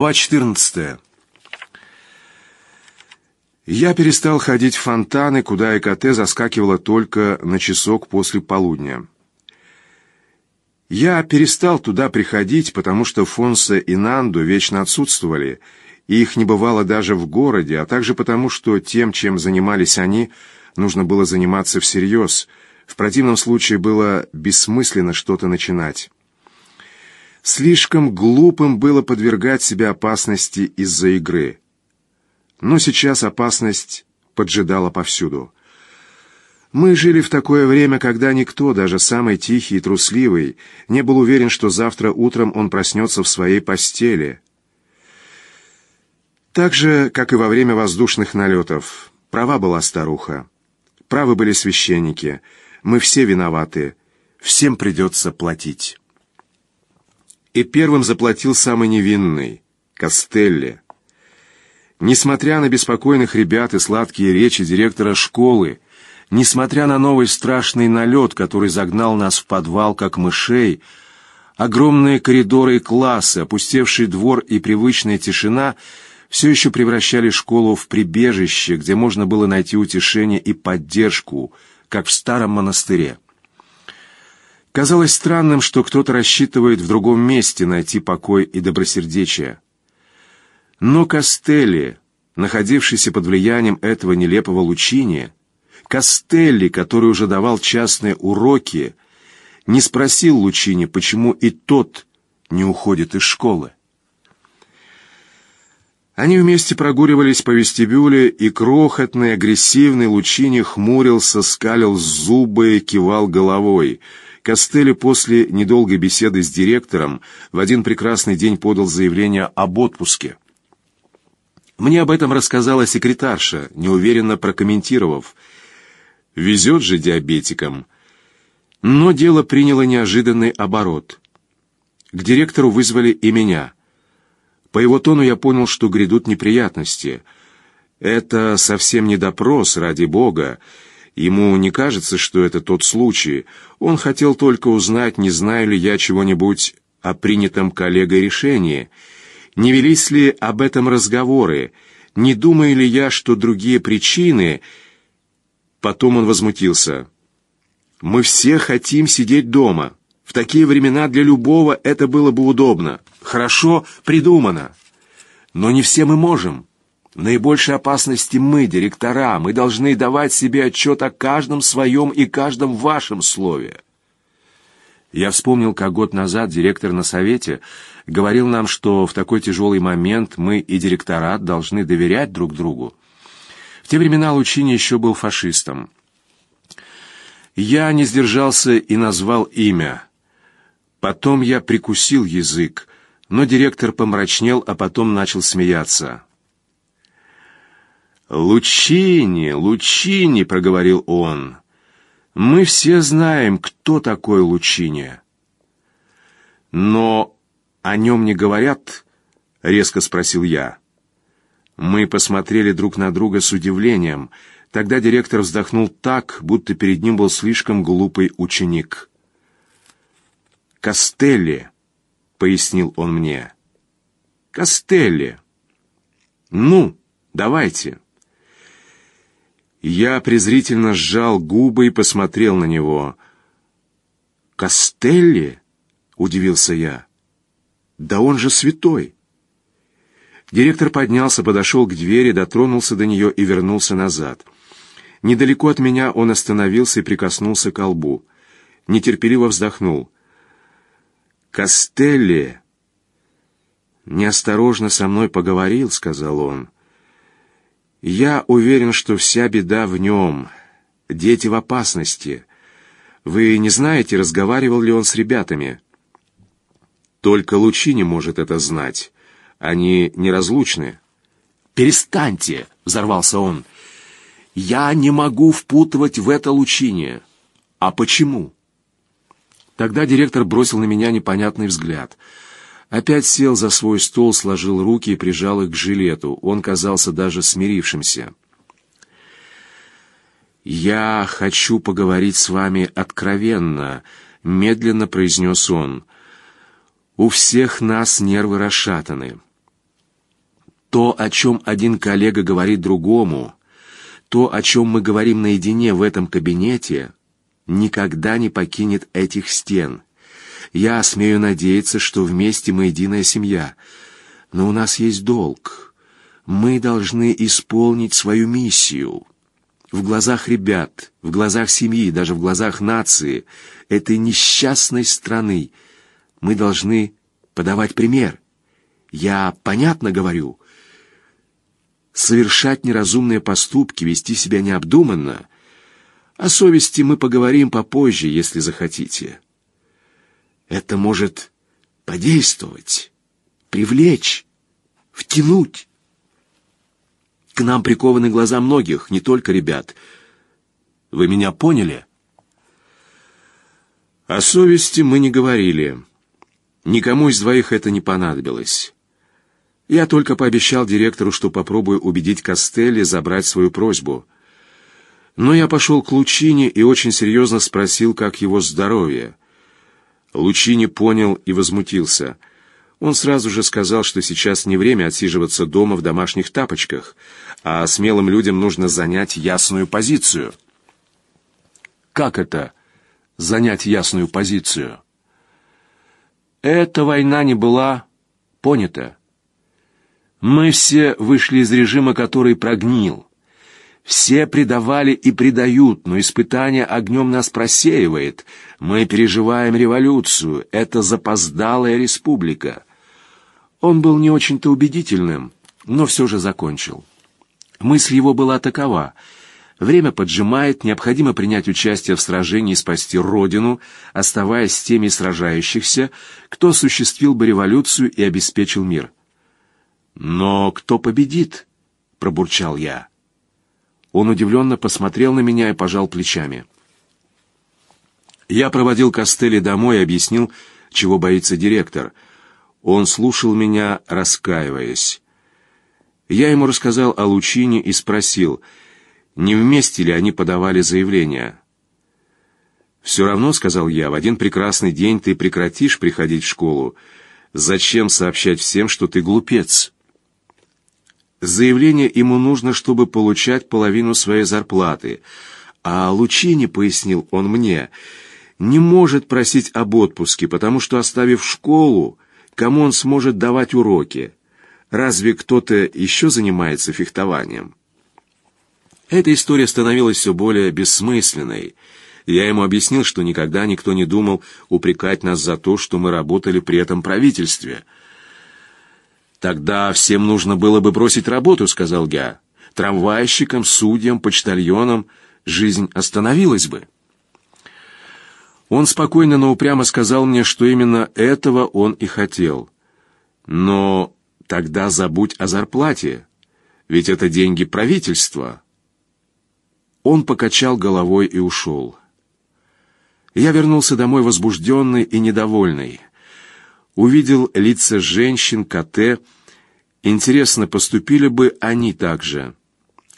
Глава 14. Я перестал ходить в фонтаны, куда ЭКТ заскакивала только на часок после полудня. Я перестал туда приходить, потому что Фонса и Нанду вечно отсутствовали, и их не бывало даже в городе, а также потому, что тем, чем занимались они, нужно было заниматься всерьез. В противном случае было бессмысленно что-то начинать. Слишком глупым было подвергать себя опасности из-за игры. Но сейчас опасность поджидала повсюду. Мы жили в такое время, когда никто, даже самый тихий и трусливый, не был уверен, что завтра утром он проснется в своей постели. Так же, как и во время воздушных налетов. Права была старуха. Правы были священники. Мы все виноваты. Всем придется платить. И первым заплатил самый невинный — Костелли. Несмотря на беспокойных ребят и сладкие речи директора школы, несмотря на новый страшный налет, который загнал нас в подвал, как мышей, огромные коридоры и классы, опустевший двор и привычная тишина все еще превращали школу в прибежище, где можно было найти утешение и поддержку, как в старом монастыре. Казалось странным, что кто-то рассчитывает в другом месте найти покой и добросердечие. Но Костелли, находившийся под влиянием этого нелепого лучиния, Костелли, который уже давал частные уроки, не спросил Лучини, почему и тот не уходит из школы. Они вместе прогуливались по вестибюле, и крохотный, агрессивный Лучини хмурился, скалил зубы и кивал головой — Костелли после недолгой беседы с директором в один прекрасный день подал заявление об отпуске. Мне об этом рассказала секретарша, неуверенно прокомментировав. «Везет же диабетикам». Но дело приняло неожиданный оборот. К директору вызвали и меня. По его тону я понял, что грядут неприятности. Это совсем не допрос, ради бога, Ему не кажется, что это тот случай. Он хотел только узнать, не знаю ли я чего-нибудь о принятом коллегой решении. Не велись ли об этом разговоры? Не думаю ли я, что другие причины... Потом он возмутился. «Мы все хотим сидеть дома. В такие времена для любого это было бы удобно. Хорошо придумано. Но не все мы можем. В наибольшей опасности мы, директора. Мы должны давать себе отчет о каждом своем и каждом вашем слове. Я вспомнил, как год назад директор на совете говорил нам, что в такой тяжелый момент мы и директорат должны доверять друг другу. В те времена Лучини еще был фашистом. Я не сдержался и назвал имя. Потом я прикусил язык, но директор помрачнел, а потом начал смеяться. «Лучини, Лучини!» — проговорил он. «Мы все знаем, кто такой Лучини». «Но о нем не говорят?» — резко спросил я. Мы посмотрели друг на друга с удивлением. Тогда директор вздохнул так, будто перед ним был слишком глупый ученик. «Костелли», — пояснил он мне. «Костелли». «Ну, давайте». Я презрительно сжал губы и посмотрел на него. «Костелли?» — удивился я. «Да он же святой!» Директор поднялся, подошел к двери, дотронулся до нее и вернулся назад. Недалеко от меня он остановился и прикоснулся к лбу. Нетерпеливо вздохнул. «Костелли!» «Неосторожно со мной поговорил», — сказал он. Я уверен, что вся беда в нем. Дети в опасности. Вы не знаете, разговаривал ли он с ребятами? Только Лучини может это знать. Они неразлучны. «Перестаньте!» — взорвался он. «Я не могу впутывать в это Лучини. А почему?» Тогда директор бросил на меня непонятный взгляд — Опять сел за свой стол, сложил руки и прижал их к жилету. Он казался даже смирившимся. «Я хочу поговорить с вами откровенно», — медленно произнес он. «У всех нас нервы расшатаны. То, о чем один коллега говорит другому, то, о чем мы говорим наедине в этом кабинете, никогда не покинет этих стен. Я смею надеяться, что вместе мы единая семья. Но у нас есть долг. Мы должны исполнить свою миссию. В глазах ребят, в глазах семьи, даже в глазах нации, этой несчастной страны, мы должны подавать пример. Я понятно говорю. Совершать неразумные поступки, вести себя необдуманно. О совести мы поговорим попозже, если захотите. Это может подействовать, привлечь, втянуть. К нам прикованы глаза многих, не только ребят. Вы меня поняли? О совести мы не говорили. Никому из двоих это не понадобилось. Я только пообещал директору, что попробую убедить Костелли забрать свою просьбу. Но я пошел к Лучине и очень серьезно спросил, как его здоровье. Лучини понял и возмутился. Он сразу же сказал, что сейчас не время отсиживаться дома в домашних тапочках, а смелым людям нужно занять ясную позицию. Как это занять ясную позицию? Эта война не была понята. Мы все вышли из режима, который прогнил. Все предавали и предают, но испытание огнем нас просеивает. Мы переживаем революцию. Это запоздалая республика. Он был не очень-то убедительным, но все же закончил. Мысль его была такова. Время поджимает, необходимо принять участие в сражении и спасти Родину, оставаясь теми сражающихся, кто осуществил бы революцию и обеспечил мир. «Но кто победит?» — пробурчал я. Он удивленно посмотрел на меня и пожал плечами. Я проводил Костели домой и объяснил, чего боится директор. Он слушал меня, раскаиваясь. Я ему рассказал о Лучине и спросил, не вместе ли они подавали заявление. «Все равно, — сказал я, — в один прекрасный день ты прекратишь приходить в школу. Зачем сообщать всем, что ты глупец?» Заявление ему нужно, чтобы получать половину своей зарплаты. А Лучини, пояснил он мне, не может просить об отпуске, потому что, оставив школу, кому он сможет давать уроки? Разве кто-то еще занимается фехтованием? Эта история становилась все более бессмысленной. Я ему объяснил, что никогда никто не думал упрекать нас за то, что мы работали при этом правительстве – «Тогда всем нужно было бы бросить работу», — сказал я. «Трамвайщикам, судьям, почтальонам жизнь остановилась бы». Он спокойно, но упрямо сказал мне, что именно этого он и хотел. «Но тогда забудь о зарплате, ведь это деньги правительства». Он покачал головой и ушел. Я вернулся домой возбужденный и недовольный увидел лица женщин, КТ. Интересно, поступили бы они так же.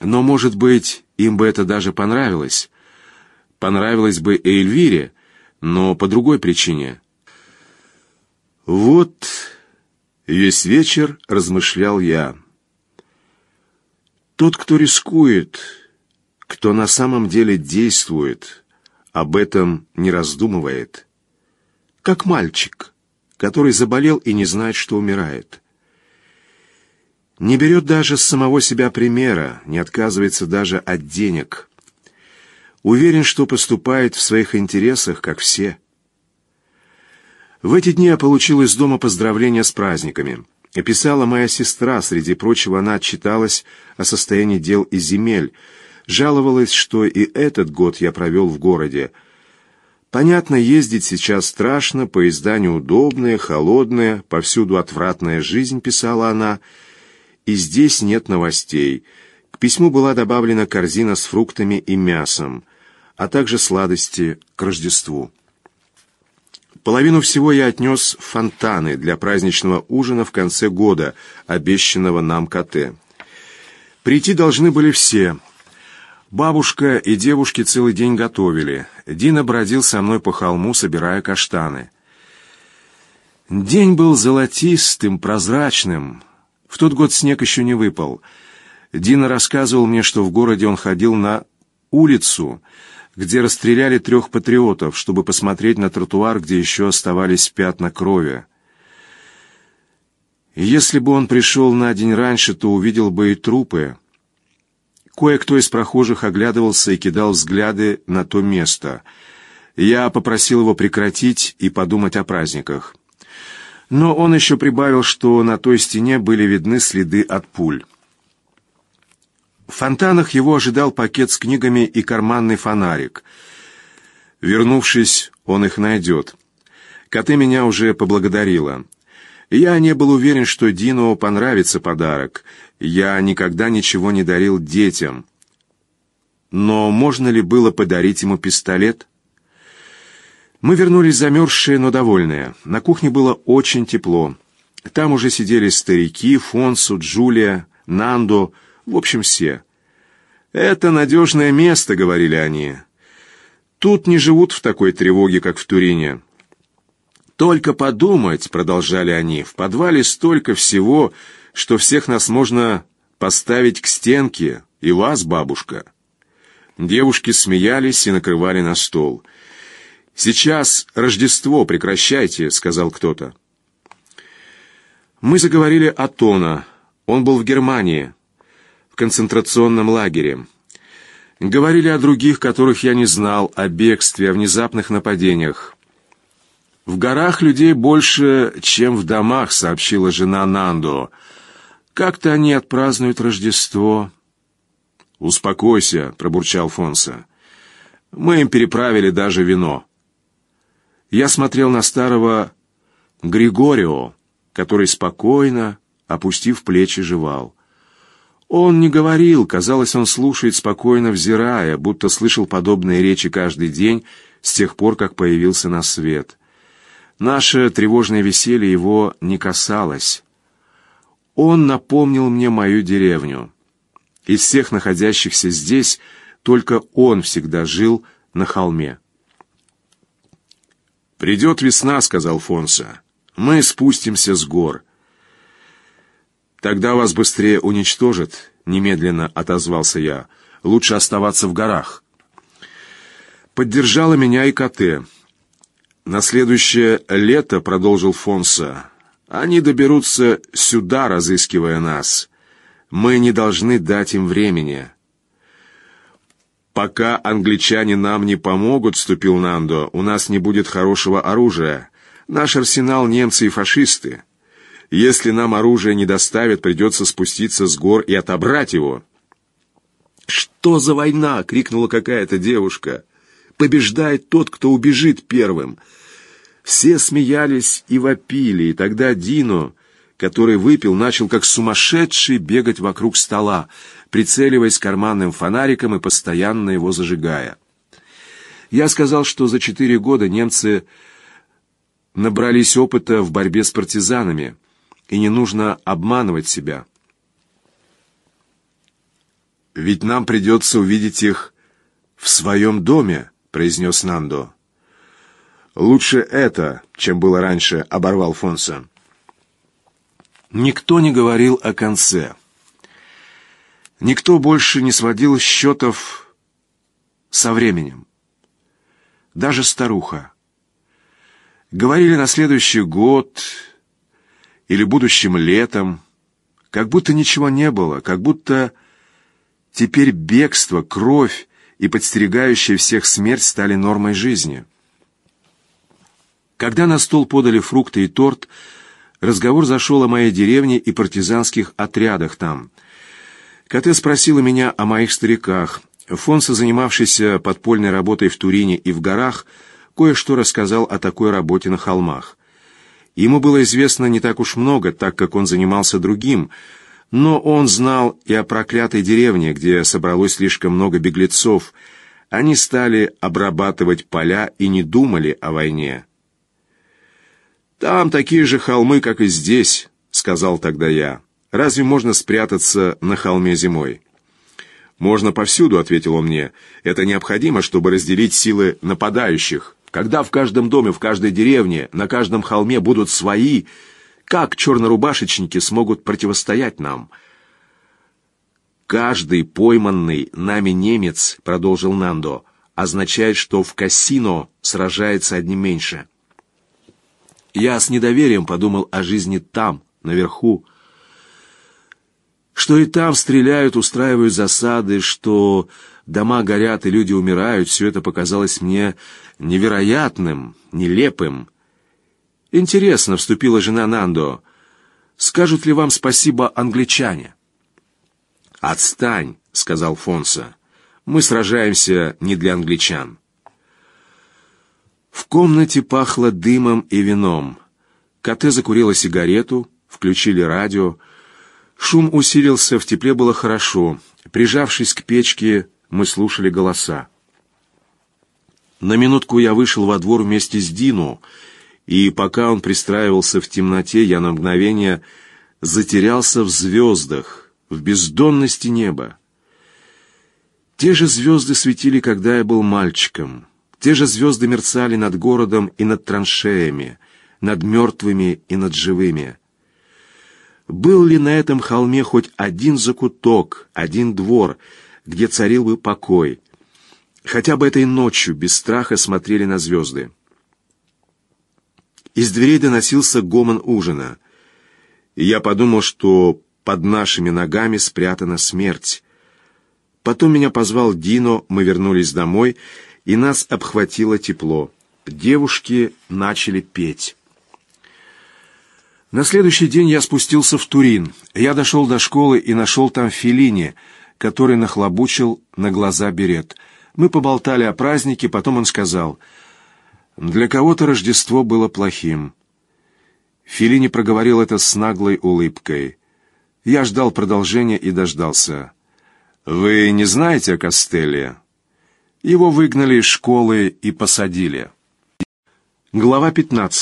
Но, может быть, им бы это даже понравилось. Понравилось бы и Эльвире, но по другой причине. Вот весь вечер размышлял я. Тот, кто рискует, кто на самом деле действует, об этом не раздумывает. Как мальчик который заболел и не знает, что умирает. Не берет даже с самого себя примера, не отказывается даже от денег. Уверен, что поступает в своих интересах, как все. В эти дни я получил из дома поздравления с праздниками. И писала моя сестра, среди прочего она отчиталась о состоянии дел и земель, жаловалась, что и этот год я провел в городе, Понятно, ездить сейчас страшно, поезда неудобные, холодные, повсюду отвратная жизнь, писала она, и здесь нет новостей. К письму была добавлена корзина с фруктами и мясом, а также сладости к Рождеству. Половину всего я отнес в фонтаны для праздничного ужина в конце года, обещанного нам КТ. Прийти должны были все — Бабушка и девушки целый день готовили. Дина бродил со мной по холму, собирая каштаны. День был золотистым, прозрачным. В тот год снег еще не выпал. Дина рассказывал мне, что в городе он ходил на улицу, где расстреляли трех патриотов, чтобы посмотреть на тротуар, где еще оставались пятна крови. если бы он пришел на день раньше, то увидел бы и трупы. Кое-кто из прохожих оглядывался и кидал взгляды на то место. Я попросил его прекратить и подумать о праздниках. Но он еще прибавил, что на той стене были видны следы от пуль. В фонтанах его ожидал пакет с книгами и карманный фонарик. Вернувшись, он их найдет. Коты меня уже поблагодарила. Я не был уверен, что Дину понравится подарок. Я никогда ничего не дарил детям. Но можно ли было подарить ему пистолет? Мы вернулись замерзшие, но довольные. На кухне было очень тепло. Там уже сидели старики, Фонсу, Джулия, Нандо, в общем, все. «Это надежное место», — говорили они. «Тут не живут в такой тревоге, как в Турине». «Только подумать», — продолжали они, — «в подвале столько всего, что всех нас можно поставить к стенке, и вас, бабушка». Девушки смеялись и накрывали на стол. «Сейчас Рождество, прекращайте», — сказал кто-то. Мы заговорили о Тона. Он был в Германии концентрационном лагере. Говорили о других, которых я не знал, о бегстве, о внезапных нападениях. «В горах людей больше, чем в домах», — сообщила жена Нандо. «Как-то они отпразднуют Рождество». «Успокойся», — пробурчал Фонса. «Мы им переправили даже вино». Я смотрел на старого Григорио, который спокойно, опустив плечи, жевал. Он не говорил, казалось, он слушает спокойно, взирая, будто слышал подобные речи каждый день с тех пор, как появился на свет. Наше тревожное веселье его не касалось. Он напомнил мне мою деревню. Из всех находящихся здесь только он всегда жил на холме. «Придет весна», — сказал Фонса. «Мы спустимся с гор». «Тогда вас быстрее уничтожат», — немедленно отозвался я. «Лучше оставаться в горах». Поддержала меня и КТ. «На следующее лето», — продолжил Фонса, — «они доберутся сюда, разыскивая нас. Мы не должны дать им времени». «Пока англичане нам не помогут», — вступил Нандо, — «у нас не будет хорошего оружия. Наш арсенал — немцы и фашисты». Если нам оружие не доставят, придется спуститься с гор и отобрать его». «Что за война?» — крикнула какая-то девушка. «Побеждает тот, кто убежит первым». Все смеялись и вопили, и тогда Дино, который выпил, начал как сумасшедший бегать вокруг стола, прицеливаясь карманным фонариком и постоянно его зажигая. Я сказал, что за четыре года немцы набрались опыта в борьбе с партизанами — и не нужно обманывать себя. «Ведь нам придется увидеть их в своем доме», — произнес Нандо. «Лучше это, чем было раньше», — оборвал Фонса. Никто не говорил о конце. Никто больше не сводил счетов со временем. Даже старуха. Говорили на следующий год или будущим летом, как будто ничего не было, как будто теперь бегство, кровь и подстерегающая всех смерть стали нормой жизни. Когда на стол подали фрукты и торт, разговор зашел о моей деревне и партизанских отрядах там. Коте спросила меня о моих стариках. Фонса, занимавшийся подпольной работой в Турине и в горах, кое-что рассказал о такой работе на холмах. Ему было известно не так уж много, так как он занимался другим, но он знал и о проклятой деревне, где собралось слишком много беглецов. Они стали обрабатывать поля и не думали о войне. «Там такие же холмы, как и здесь», — сказал тогда я. «Разве можно спрятаться на холме зимой?» «Можно повсюду», — ответил он мне. «Это необходимо, чтобы разделить силы нападающих». Когда в каждом доме, в каждой деревне, на каждом холме будут свои, Как чернорубашечники смогут противостоять нам? Каждый пойманный нами немец, продолжил Нандо, означает, что в кассино сражается одним меньше. Я с недоверием подумал о жизни там, наверху, что и там стреляют, устраивают засады, что дома горят и люди умирают, все это показалось мне невероятным, нелепым. Интересно, вступила жена Нандо, скажут ли вам спасибо англичане? Отстань, сказал Фонса. Мы сражаемся не для англичан. В комнате пахло дымом и вином. Коте закурила сигарету, включили радио. Шум усилился, в тепле было хорошо. Прижавшись к печке, мы слушали голоса. На минутку я вышел во двор вместе с Дину, и пока он пристраивался в темноте, я на мгновение затерялся в звездах, в бездонности неба. Те же звезды светили, когда я был мальчиком. Те же звезды мерцали над городом и над траншеями, над мертвыми и над живыми. Был ли на этом холме хоть один закуток, один двор, где царил бы покой? Хотя бы этой ночью без страха смотрели на звезды. Из дверей доносился гомон ужина. И я подумал, что под нашими ногами спрятана смерть. Потом меня позвал Дино, мы вернулись домой, и нас обхватило тепло. Девушки начали петь. На следующий день я спустился в Турин. Я дошел до школы и нашел там Филини, который нахлобучил на глаза берет. Мы поболтали о празднике, потом он сказал, «Для кого-то Рождество было плохим». Филини проговорил это с наглой улыбкой. Я ждал продолжения и дождался. «Вы не знаете о Костелле?» Его выгнали из школы и посадили. Глава 15.